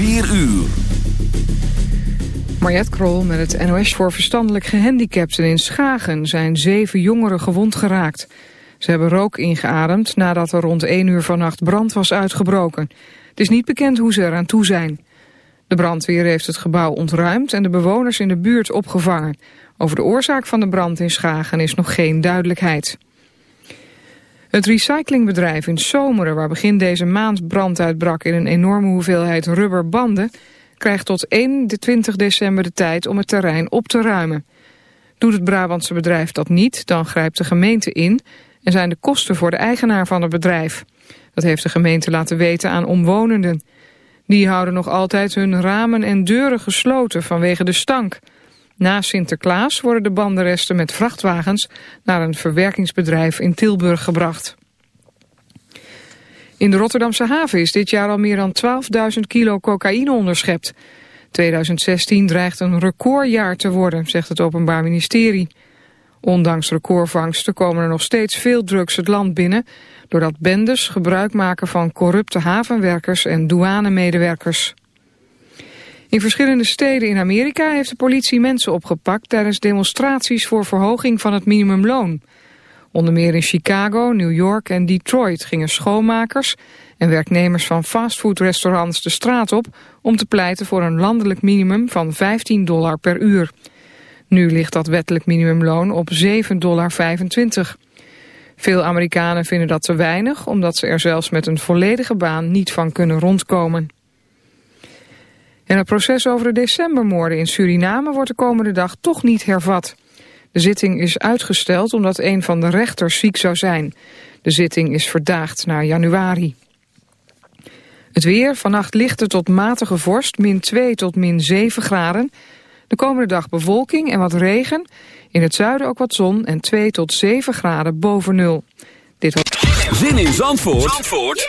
4 uur. Mariette Krol met het NOS voor verstandelijk gehandicapten in Schagen zijn zeven jongeren gewond geraakt. Ze hebben rook ingeademd nadat er rond 1 uur vannacht brand was uitgebroken. Het is niet bekend hoe ze eraan toe zijn. De brandweer heeft het gebouw ontruimd en de bewoners in de buurt opgevangen. Over de oorzaak van de brand in Schagen is nog geen duidelijkheid. Het recyclingbedrijf in Zomeren, waar begin deze maand brand uitbrak in een enorme hoeveelheid rubberbanden, krijgt tot 21 december de tijd om het terrein op te ruimen. Doet het Brabantse bedrijf dat niet, dan grijpt de gemeente in en zijn de kosten voor de eigenaar van het bedrijf. Dat heeft de gemeente laten weten aan omwonenden. Die houden nog altijd hun ramen en deuren gesloten vanwege de stank. Na Sinterklaas worden de bandenresten met vrachtwagens naar een verwerkingsbedrijf in Tilburg gebracht. In de Rotterdamse haven is dit jaar al meer dan 12.000 kilo cocaïne onderschept. 2016 dreigt een recordjaar te worden, zegt het Openbaar Ministerie. Ondanks recordvangsten komen er nog steeds veel drugs het land binnen... doordat bendes gebruik maken van corrupte havenwerkers en douanemedewerkers. In verschillende steden in Amerika heeft de politie mensen opgepakt... tijdens demonstraties voor verhoging van het minimumloon. Onder meer in Chicago, New York en Detroit gingen schoonmakers... en werknemers van fastfoodrestaurants de straat op... om te pleiten voor een landelijk minimum van 15 dollar per uur. Nu ligt dat wettelijk minimumloon op 7,25 dollar. Veel Amerikanen vinden dat te weinig... omdat ze er zelfs met een volledige baan niet van kunnen rondkomen. En het proces over de decembermoorden in Suriname wordt de komende dag toch niet hervat. De zitting is uitgesteld omdat een van de rechters ziek zou zijn. De zitting is verdaagd naar januari. Het weer, vannacht lichte tot matige vorst, min 2 tot min 7 graden. De komende dag bewolking en wat regen. In het zuiden ook wat zon en 2 tot 7 graden boven nul. Dit was... Zin in Zandvoort, Zandvoort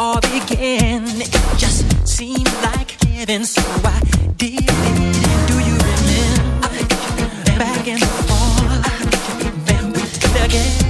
all began. It just seemed like heaven, so I did it. Do you remember back in the fall? Then we again.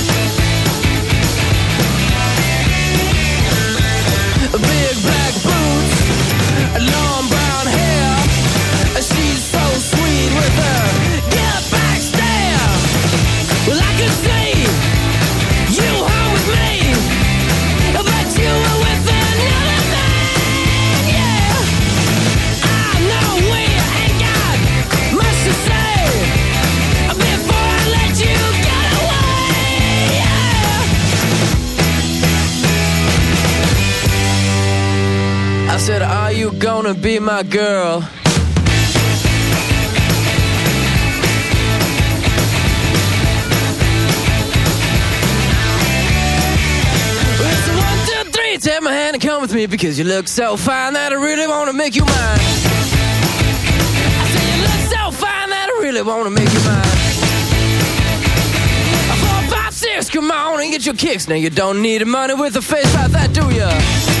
said, are you gonna be my girl? It's one, two, three. take my hand and come with me because you look so fine that I really wanna make you mine. I said you look so fine that I really wanna make you mine. Four, five, six, come on and get your kicks. Now you don't need money with a face like that, do ya?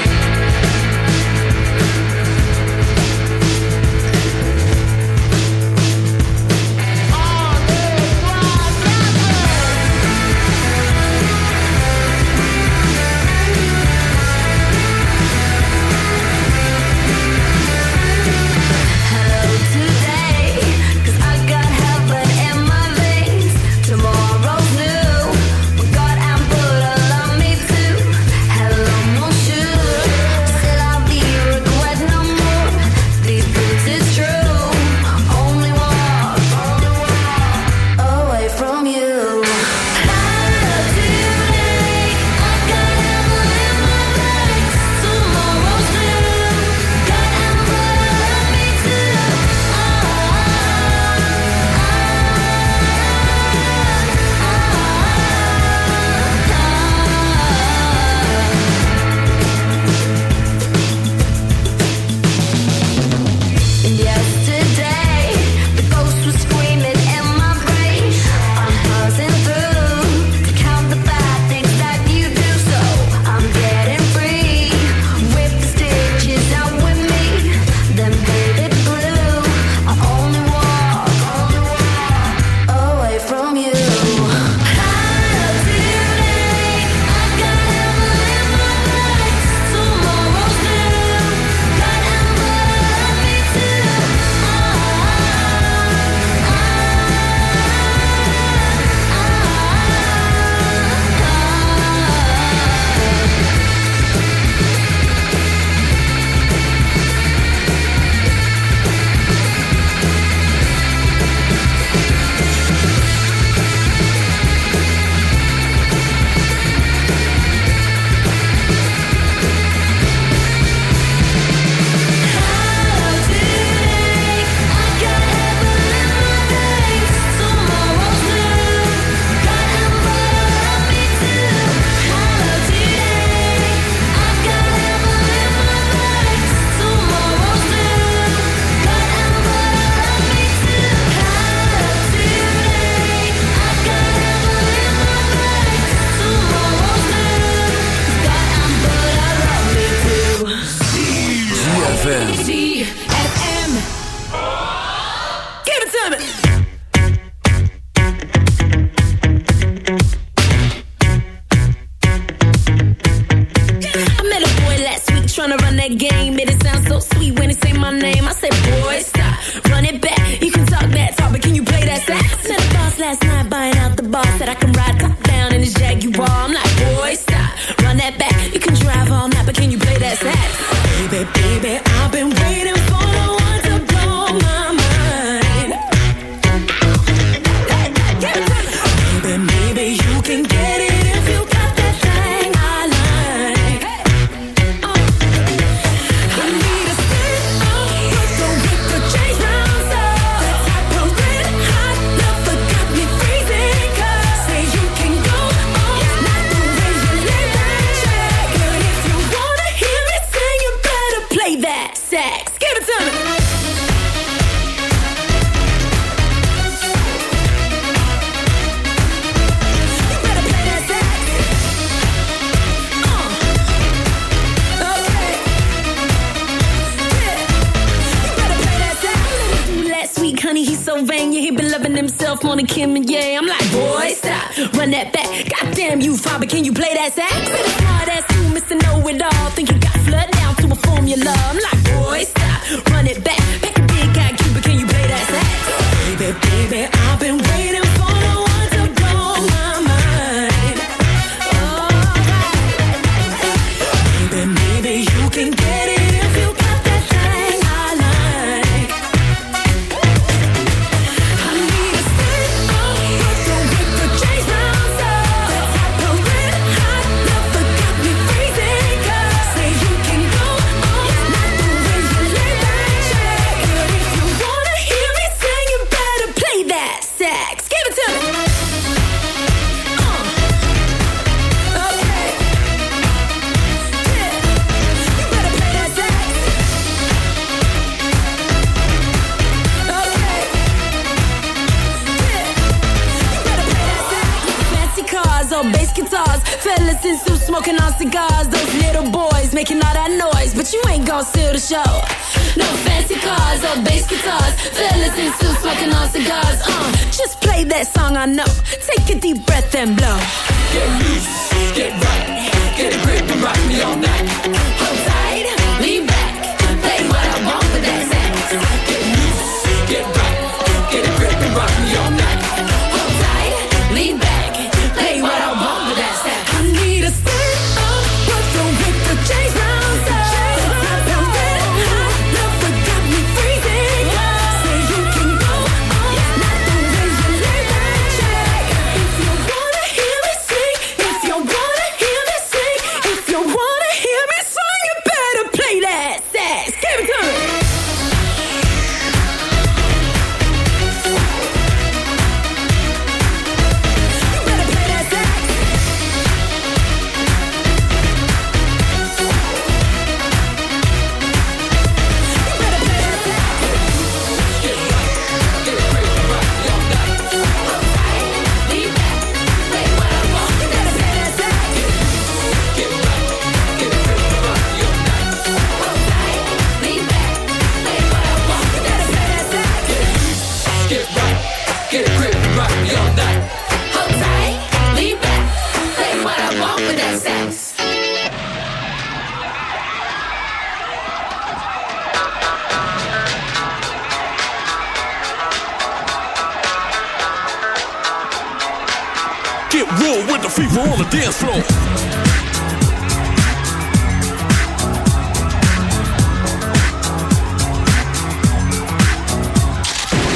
Fever on the dance floor.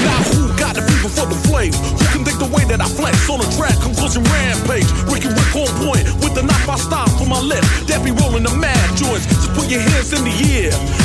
Now who got the fever for the flame? Who can think the way that I flex on a track? Conclusion rampage. Ricky Rick on point with the knife I stop for my left. That be rolling the mad joints. Just put your hands in the air.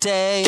Day.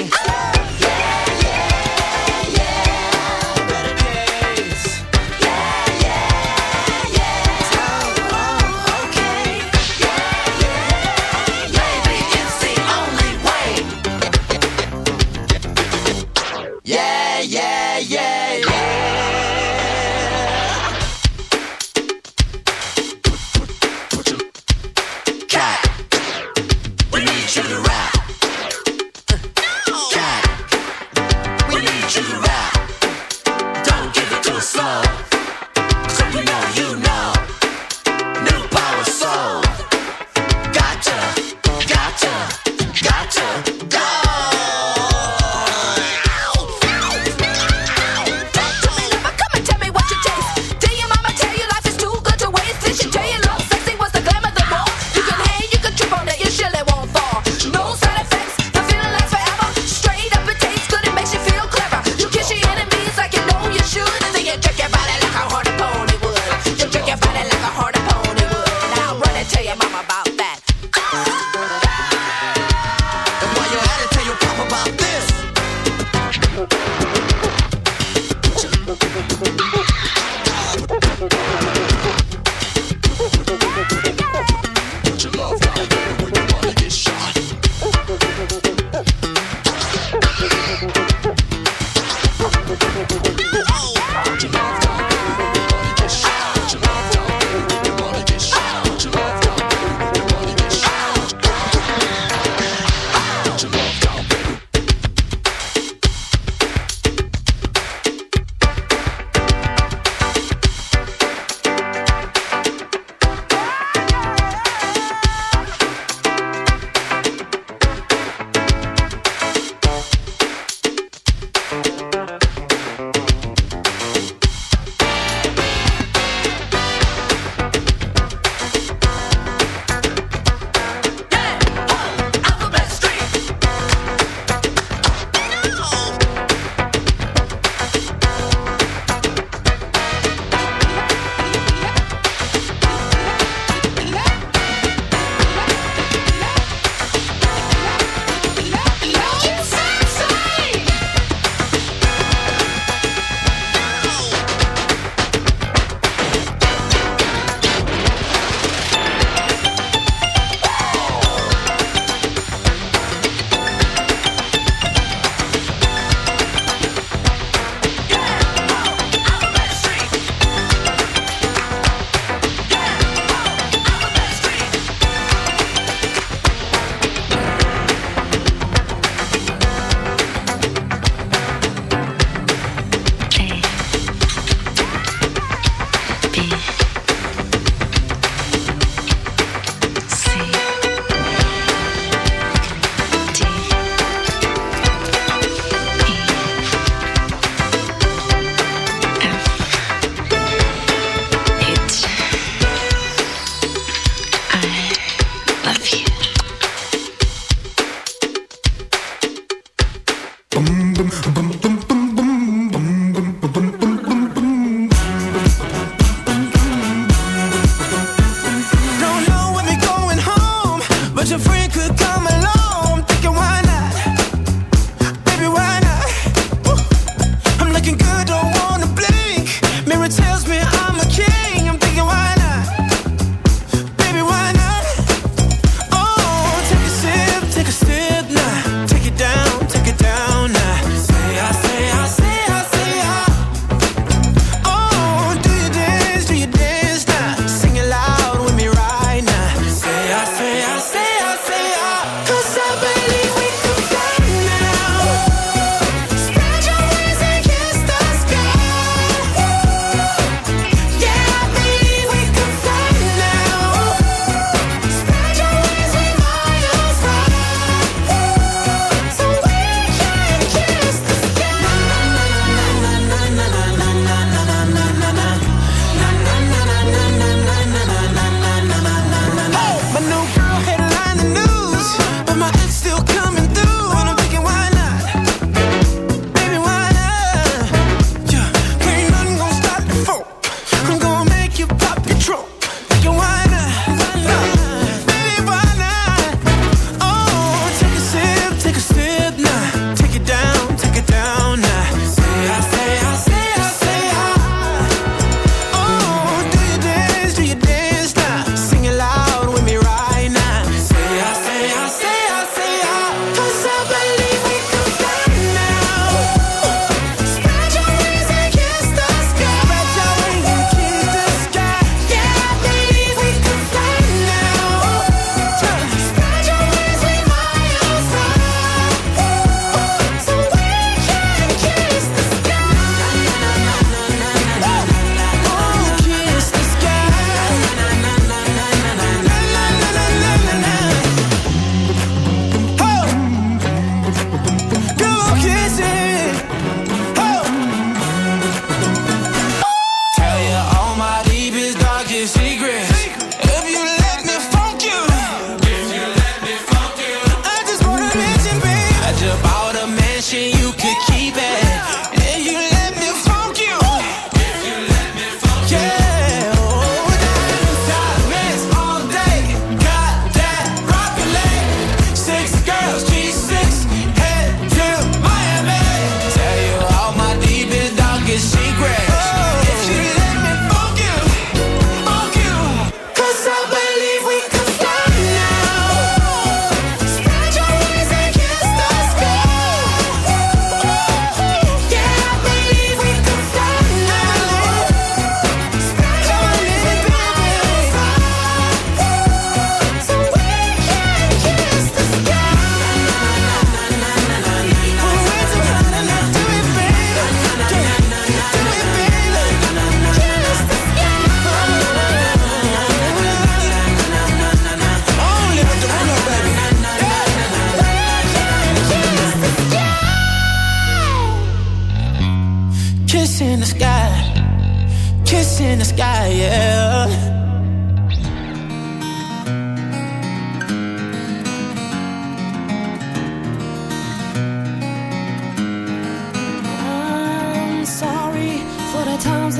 bum bum bum bum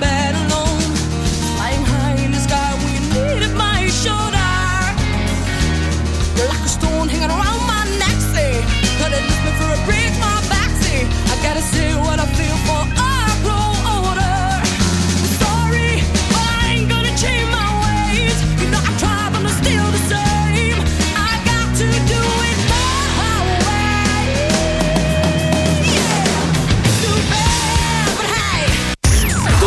lying